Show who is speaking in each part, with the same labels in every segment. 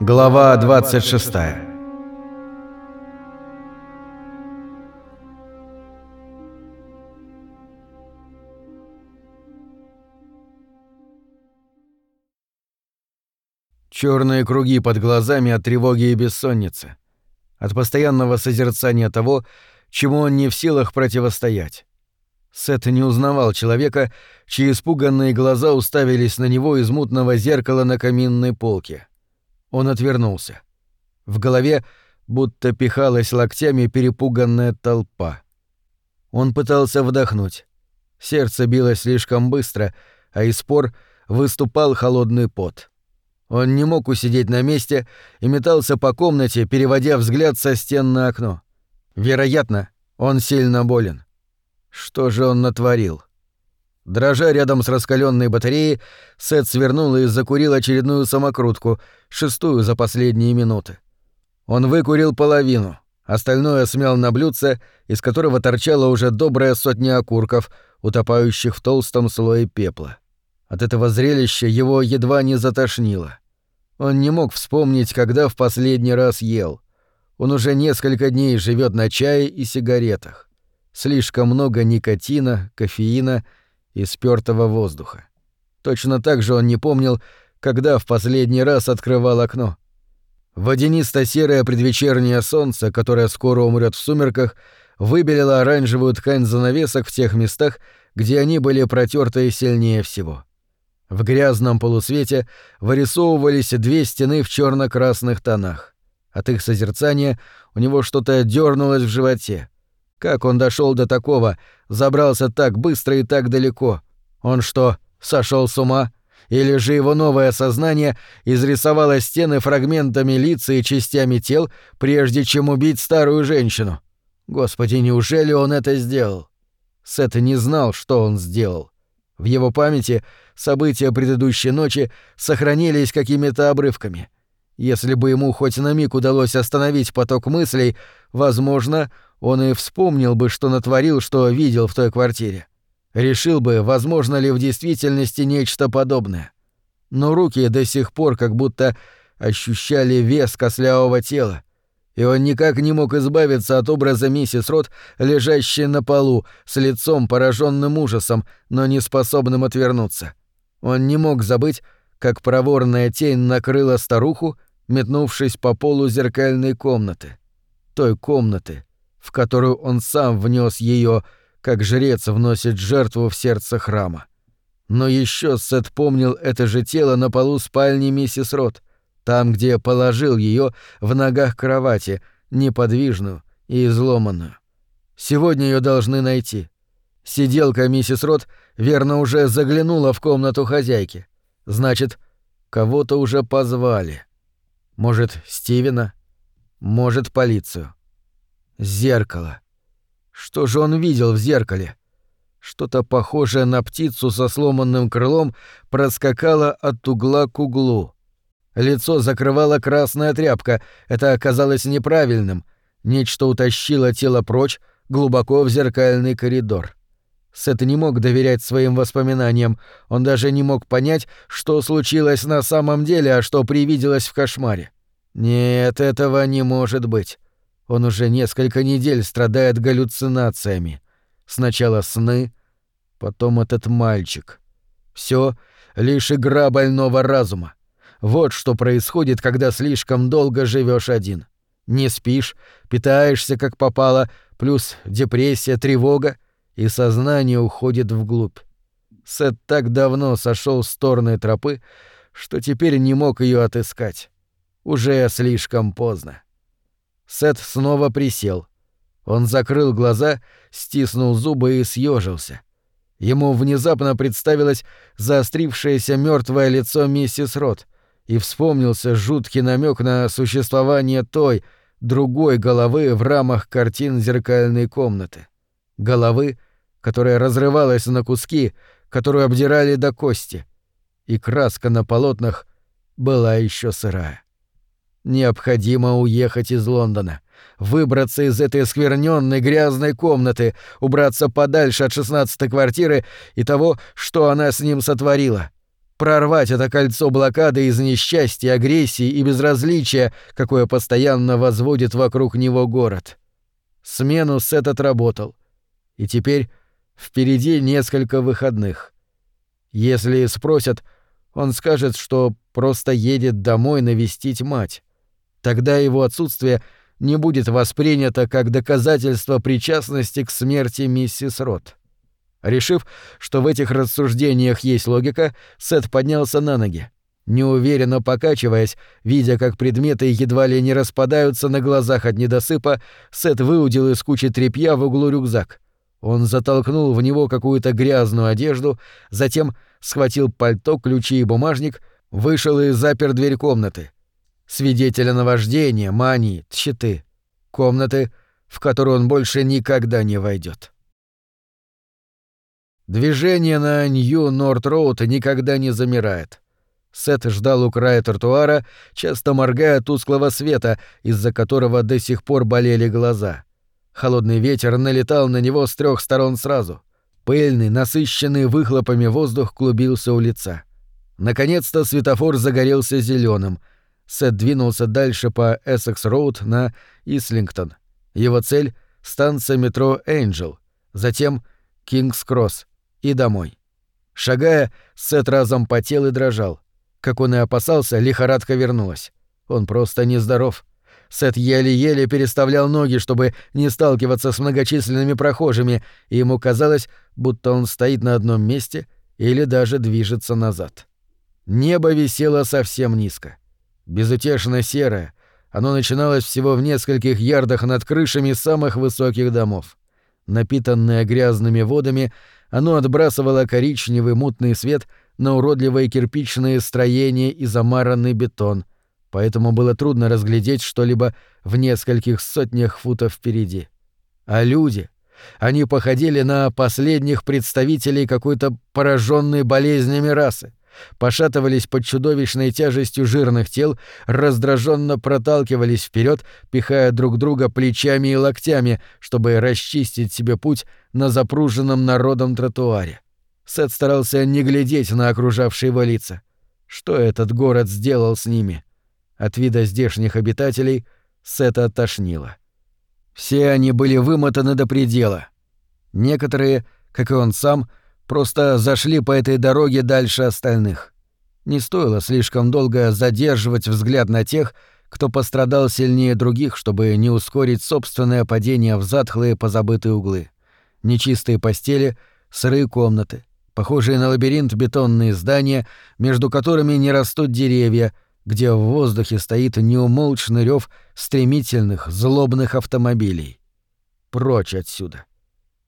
Speaker 1: Глава 26 Черные круги под глазами от тревоги и бессонницы. От постоянного созерцания того, чему он не в силах противостоять. Сет не узнавал человека, чьи испуганные глаза уставились на него из мутного зеркала на каминной полке. Он отвернулся. В голове будто пихалась локтями перепуганная толпа. Он пытался вдохнуть. Сердце билось слишком быстро, а из пор выступал холодный пот. Он не мог усидеть на месте и метался по комнате, переводя взгляд со стен на окно. Вероятно, он сильно болен. Что же он натворил? Дрожа рядом с раскаленной батареей, Сет свернул и закурил очередную самокрутку, шестую за последние минуты. Он выкурил половину, остальное смял на блюдце, из которого торчала уже добрая сотня окурков, утопающих в толстом слое пепла. От этого зрелища его едва не затошнило. Он не мог вспомнить, когда в последний раз ел. Он уже несколько дней живет на чае и сигаретах. Слишком много никотина, кофеина — и спёртого воздуха. Точно так же он не помнил, когда в последний раз открывал окно. Водянисто-серое предвечернее солнце, которое скоро умрет в сумерках, выбелило оранжевую ткань занавесок в тех местах, где они были протерты сильнее всего. В грязном полусвете вырисовывались две стены в черно красных тонах. От их созерцания у него что-то дернулось в животе. Как он дошел до такого, забрался так быстро и так далеко? Он что, сошел с ума? Или же его новое сознание изрисовало стены фрагментами лица и частями тел, прежде чем убить старую женщину? Господи, неужели он это сделал? Сет не знал, что он сделал. В его памяти события предыдущей ночи сохранились какими-то обрывками. Если бы ему хоть на миг удалось остановить поток мыслей, возможно, он и вспомнил бы, что натворил, что видел в той квартире. Решил бы, возможно ли в действительности нечто подобное. Но руки до сих пор как будто ощущали вес кослявого тела, и он никак не мог избавиться от образа миссис Рот, лежащей на полу, с лицом пораженным ужасом, но не способным отвернуться. Он не мог забыть, как проворная тень накрыла старуху, метнувшись по полу зеркальной комнаты. Той комнаты, в которую он сам внес ее, как жрец вносит жертву в сердце храма. Но еще Сет помнил это же тело на полу спальни миссис Рот, там, где положил ее в ногах кровати, неподвижную и изломанную. Сегодня ее должны найти. Сиделка миссис Рот верно уже заглянула в комнату хозяйки. Значит, кого-то уже позвали. Может, Стивена? Может, полицию. Зеркало. Что же он видел в зеркале? Что-то похожее на птицу со сломанным крылом проскакало от угла к углу. Лицо закрывала красная тряпка, это оказалось неправильным. Нечто утащило тело прочь, глубоко в зеркальный коридор. Сет не мог доверять своим воспоминаниям, он даже не мог понять, что случилось на самом деле, а что привиделось в кошмаре. Нет, этого не может быть. Он уже несколько недель страдает галлюцинациями. Сначала сны, потом этот мальчик. Все лишь игра больного разума. Вот что происходит, когда слишком долго живешь один. Не спишь, питаешься как попало, плюс депрессия, тревога, и сознание уходит вглубь. Сет так давно сошел с торной тропы, что теперь не мог ее отыскать. Уже слишком поздно. Сет снова присел. Он закрыл глаза, стиснул зубы и съежился. Ему внезапно представилось заострившееся мертвое лицо миссис Рот, и вспомнился жуткий намек на существование той, другой головы в рамах картин зеркальной комнаты. Головы, которая разрывалась на куски, которую обдирали до кости. И краска на полотнах была еще сырая. Необходимо уехать из Лондона. Выбраться из этой скверненной грязной комнаты, убраться подальше от шестнадцатой квартиры и того, что она с ним сотворила. Прорвать это кольцо блокады из несчастья, агрессии и безразличия, какое постоянно возводит вокруг него город. Смену Сет отработал. И теперь впереди несколько выходных. Если спросят, он скажет, что просто едет домой навестить мать. Тогда его отсутствие не будет воспринято как доказательство причастности к смерти миссис Рот. Решив, что в этих рассуждениях есть логика, Сет поднялся на ноги. Неуверенно покачиваясь, видя, как предметы едва ли не распадаются на глазах от недосыпа, Сет выудил из кучи тряпья в углу рюкзак. Он затолкнул в него какую-то грязную одежду, затем схватил пальто, ключи и бумажник, вышел и запер дверь комнаты. Свидетеля наваждения, мании, тщеты. Комнаты, в которую он больше никогда не войдет. Движение на Нью-Норт-Роуд никогда не замирает. Сет ждал у края тротуара, часто моргая тусклого света, из-за которого до сих пор болели глаза. Холодный ветер налетал на него с трех сторон сразу. Пыльный, насыщенный выхлопами воздух клубился у лица. Наконец-то светофор загорелся зеленым. Сет двинулся дальше по Эссекс-Роуд на Ислингтон. Его цель — станция метро «Энджел», затем «Кингс-Кросс», и домой. Шагая, Сет разом потел и дрожал. Как он и опасался, лихорадка вернулась. Он просто нездоров. Сет еле-еле переставлял ноги, чтобы не сталкиваться с многочисленными прохожими, и ему казалось, будто он стоит на одном месте или даже движется назад. Небо висело совсем низко. Безутешно серое, оно начиналось всего в нескольких ярдах над крышами самых высоких домов. Напитанное грязными водами, оно отбрасывало коричневый мутный свет на уродливые кирпичные строения и замаранный бетон, поэтому было трудно разглядеть что-либо в нескольких сотнях футов впереди. А люди... Они походили на последних представителей какой-то пораженной болезнями расы пошатывались под чудовищной тяжестью жирных тел, раздраженно проталкивались вперед, пихая друг друга плечами и локтями, чтобы расчистить себе путь на запруженном народом тротуаре. Сет старался не глядеть на окружавшие его лица. Что этот город сделал с ними? От вида здешних обитателей Сета тошнило. Все они были вымотаны до предела. Некоторые, как и он сам, — просто зашли по этой дороге дальше остальных. Не стоило слишком долго задерживать взгляд на тех, кто пострадал сильнее других, чтобы не ускорить собственное падение в затхлые позабытые углы. Нечистые постели, сырые комнаты, похожие на лабиринт бетонные здания, между которыми не растут деревья, где в воздухе стоит неумолчный рев стремительных, злобных автомобилей. Прочь отсюда.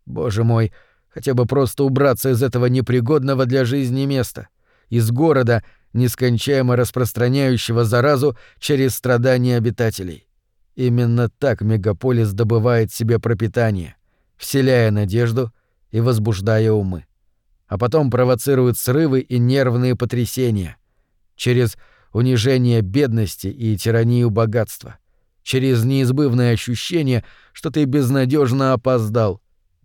Speaker 1: Боже мой, — Хотя бы просто убраться из этого непригодного для жизни места. Из города, нескончаемо распространяющего заразу через страдания обитателей. Именно так мегаполис добывает себе пропитание, вселяя надежду и возбуждая умы. А потом провоцирует срывы и нервные потрясения. Через унижение бедности и тиранию богатства. Через неизбывное ощущение, что ты безнадежно опоздал.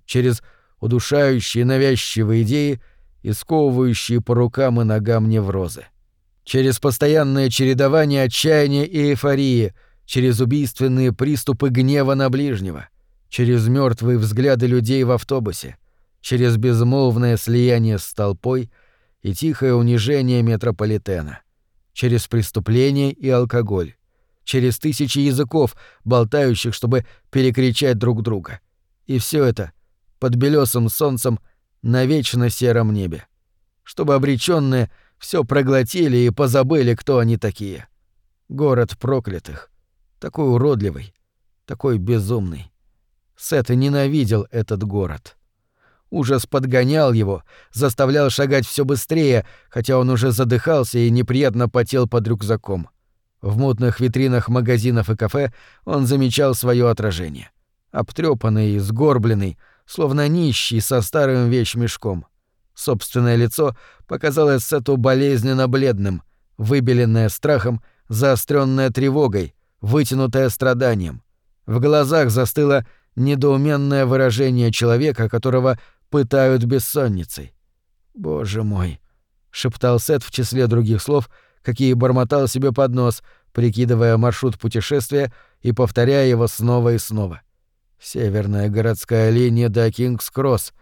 Speaker 1: Через удушающие навязчивые идеи и сковывающие по рукам и ногам неврозы. Через постоянное чередование отчаяния и эйфории, через убийственные приступы гнева на ближнего, через мертвые взгляды людей в автобусе, через безмолвное слияние с толпой и тихое унижение метрополитена, через преступление и алкоголь, через тысячи языков, болтающих, чтобы перекричать друг друга. И все это под белесым солнцем на вечно сером небе. Чтобы обреченные все проглотили и позабыли, кто они такие. Город проклятых. Такой уродливый, такой безумный. Сет ненавидел этот город. Ужас подгонял его, заставлял шагать все быстрее, хотя он уже задыхался и неприятно потел под рюкзаком. В мутных витринах магазинов и кафе он замечал свое отражение. Обтрепанный и сгорбленный, словно нищий со старым вещмешком. Собственное лицо показалось Сету болезненно бледным, выбеленное страхом, заостренное тревогой, вытянутое страданием. В глазах застыло недоуменное выражение человека, которого пытают бессонницей. «Боже мой!» — шептал Сет в числе других слов, какие бормотал себе под нос, прикидывая маршрут путешествия и повторяя его снова и снова. «Северная городская линия до Кингс-Кросс.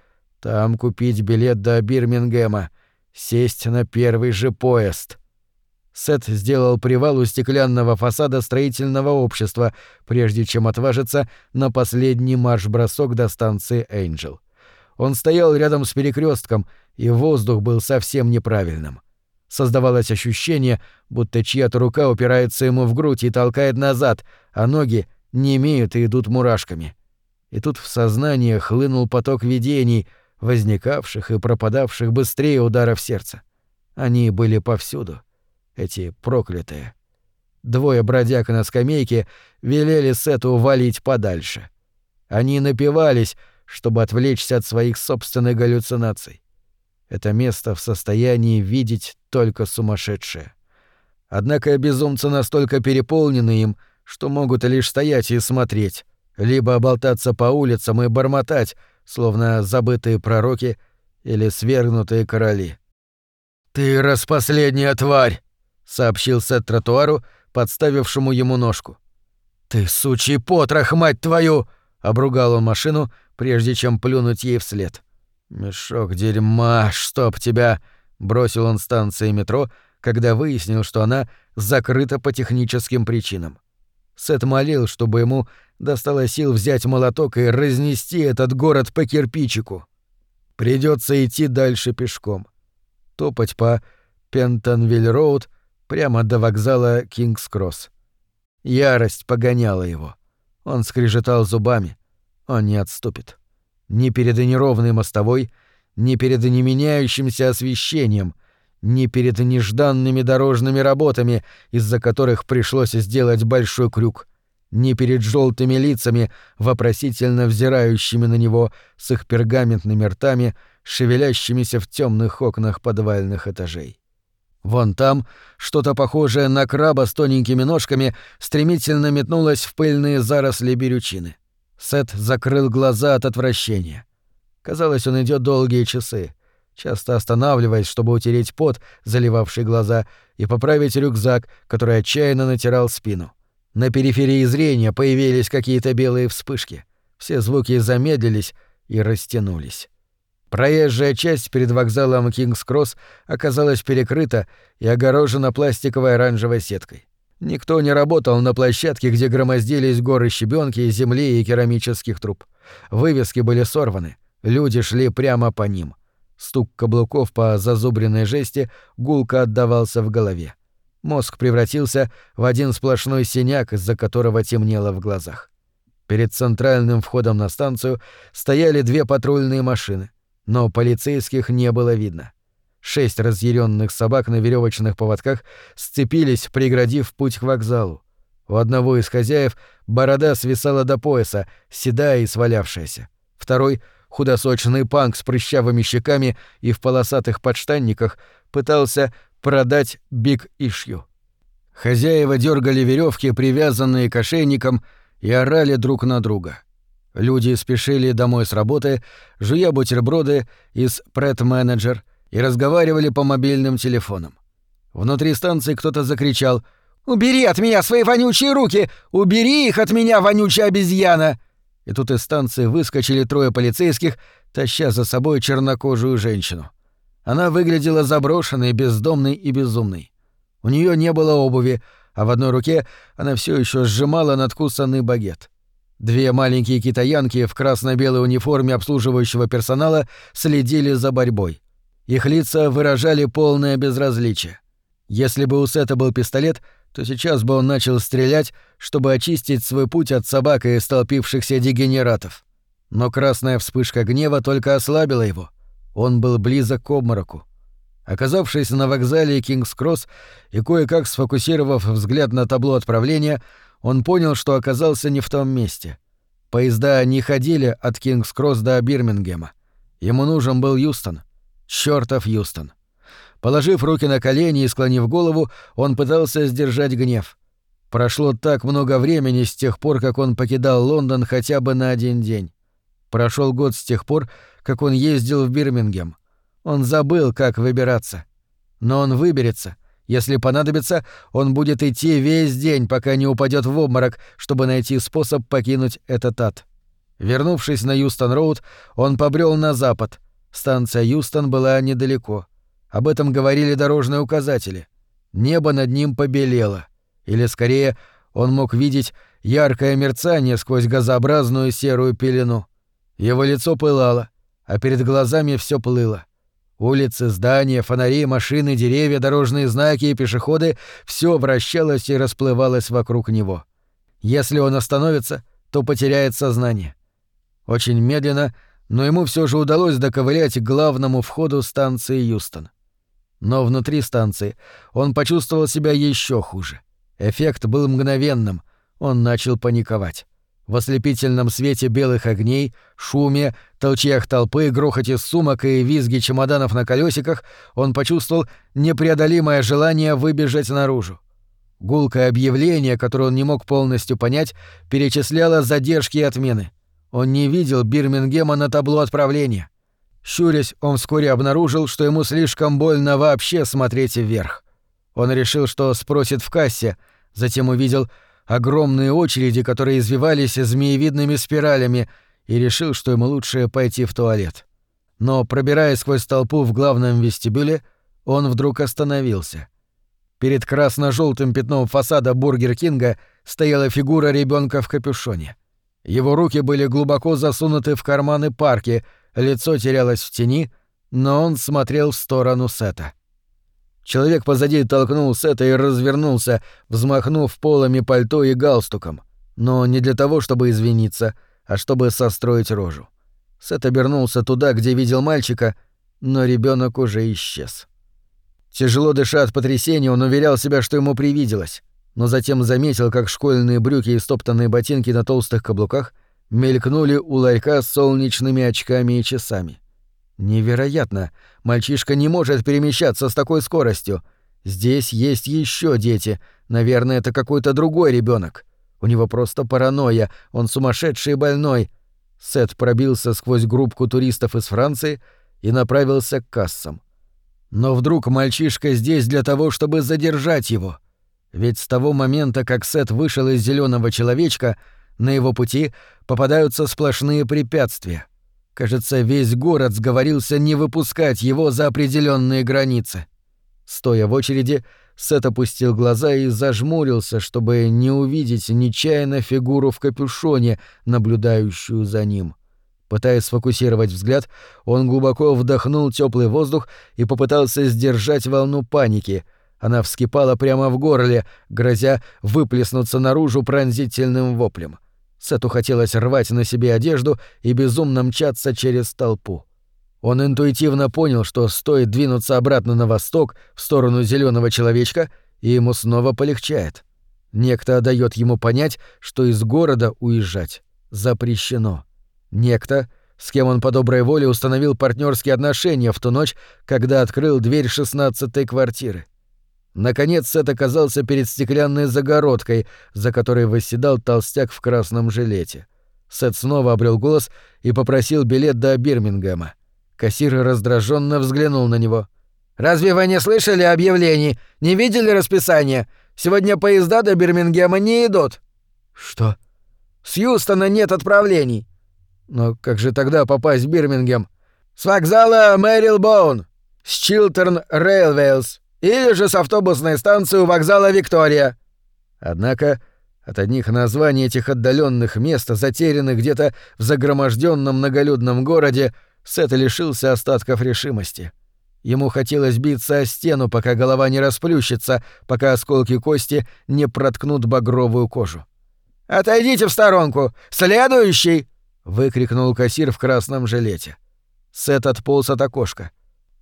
Speaker 1: Там купить билет до Бирмингема. Сесть на первый же поезд». Сет сделал привал у стеклянного фасада строительного общества, прежде чем отважиться на последний марш-бросок до станции Эйнджел. Он стоял рядом с перекрестком, и воздух был совсем неправильным. Создавалось ощущение, будто чья-то рука упирается ему в грудь и толкает назад, а ноги не имеют и идут мурашками. И тут в сознание хлынул поток видений, возникавших и пропадавших быстрее ударов сердца. Они были повсюду — эти проклятые. Двое бродяг на скамейке велели Сету валить подальше. Они напивались, чтобы отвлечься от своих собственных галлюцинаций. Это место в состоянии видеть только сумасшедшие. Однако безумцы настолько переполнены им, что могут лишь стоять и смотреть, либо болтаться по улицам и бормотать, словно забытые пророки или свергнутые короли. «Ты распоследняя тварь!» — сообщил Сет тротуару, подставившему ему ножку. «Ты сучий потрох, мать твою!» — обругал он машину, прежде чем плюнуть ей вслед. «Мешок дерьма, чтоб тебя!» — бросил он станции метро, когда выяснил, что она закрыта по техническим причинам. Сет молил, чтобы ему достало сил взять молоток и разнести этот город по кирпичику. Придется идти дальше пешком. Топать по Пентонвиль-Роуд прямо до вокзала Кингс-Кросс. Ярость погоняла его. Он скрежетал зубами. Он не отступит. Ни перед неровной мостовой, ни перед неменяющимся освещением, ни перед нежданными дорожными работами, из-за которых пришлось сделать большой крюк, ни перед желтыми лицами, вопросительно взирающими на него с их пергаментными ртами, шевелящимися в темных окнах подвальных этажей. Вон там что-то похожее на краба с тоненькими ножками стремительно метнулось в пыльные заросли берючины. Сет закрыл глаза от отвращения. Казалось, он идет долгие часы, часто останавливаясь, чтобы утереть пот, заливавший глаза, и поправить рюкзак, который отчаянно натирал спину. На периферии зрения появились какие-то белые вспышки. Все звуки замедлились и растянулись. Проезжая часть перед вокзалом Кингс-Кросс оказалась перекрыта и огорожена пластиковой оранжевой сеткой. Никто не работал на площадке, где громоздились горы щебенки, земли и керамических труб. Вывески были сорваны, люди шли прямо по ним. Стук каблуков по зазубренной жести гулко отдавался в голове. Мозг превратился в один сплошной синяк, из-за которого темнело в глазах. Перед центральным входом на станцию стояли две патрульные машины но полицейских не было видно. Шесть разъяренных собак на веревочных поводках сцепились, преградив путь к вокзалу. У одного из хозяев борода свисала до пояса, седая и свалявшаяся. Второй, худосочный панк с прыщавыми щеками и в полосатых подштанниках, пытался продать биг ишью. Хозяева дергали веревки, привязанные к ошейникам, и орали друг на друга. Люди спешили домой с работы, жуя бутерброды из пред-менеджер и разговаривали по мобильным телефонам. Внутри станции кто-то закричал «Убери от меня свои вонючие руки! Убери их от меня, вонючая обезьяна!» И тут из станции выскочили трое полицейских, таща за собой чернокожую женщину. Она выглядела заброшенной, бездомной и безумной. У нее не было обуви, а в одной руке она все еще сжимала надкусанный багет. Две маленькие китаянки в красно-белой униформе обслуживающего персонала следили за борьбой. Их лица выражали полное безразличие. Если бы у Сета был пистолет, то сейчас бы он начал стрелять, чтобы очистить свой путь от собак и столпившихся дегенератов. Но красная вспышка гнева только ослабила его. Он был близок к обмороку. Оказавшись на вокзале Кингс-Кросс и кое-как сфокусировав взгляд на табло отправления, он понял, что оказался не в том месте. Поезда не ходили от Кингс-Кросс до Бирмингема. Ему нужен был Юстон. Чёртов Юстон. Положив руки на колени и склонив голову, он пытался сдержать гнев. Прошло так много времени с тех пор, как он покидал Лондон хотя бы на один день. Прошел год с тех пор, как он ездил в Бирмингем. Он забыл, как выбираться. Но он выберется. Если понадобится, он будет идти весь день, пока не упадет в обморок, чтобы найти способ покинуть этот ад. Вернувшись на Юстон-Роуд, он побрел на запад. Станция Юстон была недалеко. Об этом говорили дорожные указатели. Небо над ним побелело. Или, скорее, он мог видеть яркое мерцание сквозь газообразную серую пелену. Его лицо пылало, а перед глазами все плыло. Улицы, здания, фонари, машины, деревья, дорожные знаки и пешеходы — все вращалось и расплывалось вокруг него. Если он остановится, то потеряет сознание. Очень медленно, но ему все же удалось доковылять к главному входу станции Юстон. Но внутри станции он почувствовал себя еще хуже. Эффект был мгновенным. Он начал паниковать. В ослепительном свете белых огней, шуме, толчьях толпы, грохоте сумок и визге чемоданов на колесиках он почувствовал непреодолимое желание выбежать наружу. Гулкое объявление, которое он не мог полностью понять, перечисляло задержки и отмены. Он не видел Бирмингема на табло отправления. Щурясь, он вскоре обнаружил, что ему слишком больно вообще смотреть вверх. Он решил, что спросит в кассе, затем увидел огромные очереди, которые извивались змеевидными спиралями, и решил, что ему лучше пойти в туалет. Но, пробираясь сквозь толпу в главном вестибюле, он вдруг остановился. Перед красно-желтым пятном фасада Бургер Кинга стояла фигура ребенка в капюшоне. Его руки были глубоко засунуты в карманы парки, лицо терялось в тени, но он смотрел в сторону Сета. Человек позади толкнул Сета и развернулся, взмахнув полами пальто и галстуком. Но не для того, чтобы извиниться, а чтобы состроить рожу. Сет обернулся туда, где видел мальчика, но ребенок уже исчез. Тяжело дыша от потрясения, он уверял себя, что ему привиделось, но затем заметил, как школьные брюки и стоптанные ботинки на толстых каблуках мелькнули у ларька с солнечными очками и часами. Невероятно! Мальчишка не может перемещаться с такой скоростью. Здесь есть еще дети. Наверное, это какой-то другой ребенок. У него просто паранойя, он сумасшедший и больной. Сет пробился сквозь группку туристов из Франции и направился к кассам. Но вдруг мальчишка здесь для того, чтобы задержать его. Ведь с того момента, как Сет вышел из зеленого человечка, на его пути попадаются сплошные препятствия. Кажется, весь город сговорился не выпускать его за определенные границы. Стоя в очереди, Сет опустил глаза и зажмурился, чтобы не увидеть нечаянно фигуру в капюшоне, наблюдающую за ним. Пытаясь сфокусировать взгляд, он глубоко вдохнул теплый воздух и попытался сдержать волну паники. Она вскипала прямо в горле, грозя выплеснуться наружу пронзительным воплем. Сету хотелось рвать на себе одежду и безумно мчаться через толпу. Он интуитивно понял, что стоит двинуться обратно на восток, в сторону зеленого человечка, и ему снова полегчает. Некто дает ему понять, что из города уезжать запрещено. Некто, с кем он по доброй воле установил партнерские отношения в ту ночь, когда открыл дверь шестнадцатой квартиры. Наконец Сет оказался перед стеклянной загородкой, за которой восседал толстяк в красном жилете. Сет снова обрел голос и попросил билет до Бирмингема. Кассир раздраженно взглянул на него. «Разве вы не слышали объявлений? Не видели расписание? Сегодня поезда до Бирмингема не идут». «Что?» «С Юстона нет отправлений». «Но как же тогда попасть в Бирмингем?» «С вокзала Мэрилебон. С Chiltern Railways. Или же с автобусной станции у вокзала Виктория. Однако от одних названий этих отдаленных мест, затерянных где-то в загроможденном многолюдном городе, Сет лишился остатков решимости. Ему хотелось биться о стену, пока голова не расплющится, пока осколки кости не проткнут багровую кожу. «Отойдите в сторонку! Следующий!» — выкрикнул кассир в красном жилете. Сет отполз от окошка.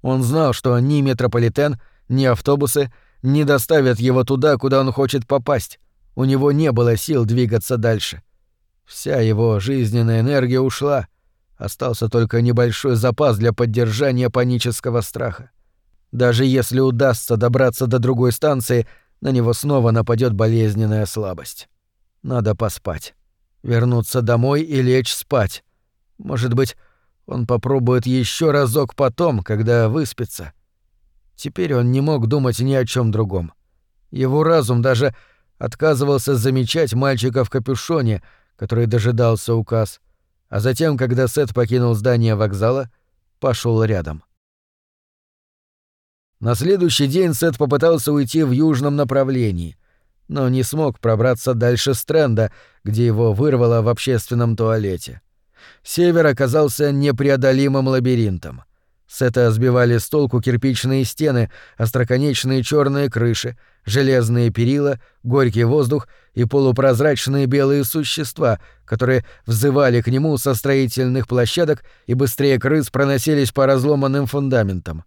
Speaker 1: Он знал, что ни метрополитен, ни автобусы не доставят его туда, куда он хочет попасть. У него не было сил двигаться дальше. Вся его жизненная энергия ушла. Остался только небольшой запас для поддержания панического страха. Даже если удастся добраться до другой станции, на него снова нападет болезненная слабость. Надо поспать. Вернуться домой и лечь спать. Может быть, он попробует еще разок потом, когда выспится. Теперь он не мог думать ни о чем другом. Его разум даже отказывался замечать мальчика в капюшоне, который дожидался указ, а затем, когда Сет покинул здание вокзала, пошел рядом. На следующий день Сет попытался уйти в южном направлении, но не смог пробраться дальше Стрэнда, где его вырвало в общественном туалете. Север оказался непреодолимым лабиринтом. Сета сбивали с толку кирпичные стены, остроконечные черные крыши, железные перила, горький воздух и полупрозрачные белые существа, которые взывали к нему со строительных площадок и быстрее крыс проносились по разломанным фундаментам.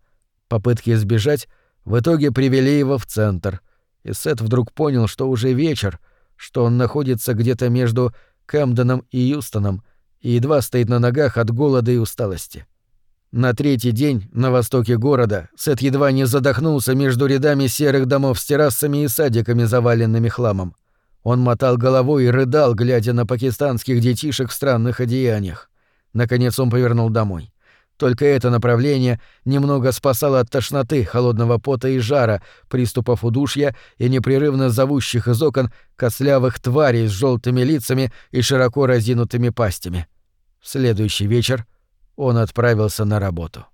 Speaker 1: Попытки сбежать в итоге привели его в центр, и Сет вдруг понял, что уже вечер, что он находится где-то между Кэмденом и Юстоном и едва стоит на ногах от голода и усталости. На третий день на востоке города Сет едва не задохнулся между рядами серых домов с террасами и садиками, заваленными хламом. Он мотал головой и рыдал, глядя на пакистанских детишек в странных одеяниях. Наконец он повернул домой. Только это направление немного спасало от тошноты, холодного пота и жара, приступов удушья и непрерывно зовущих из окон кослявых тварей с желтыми лицами и широко разинутыми пастями. В следующий вечер он отправился на работу.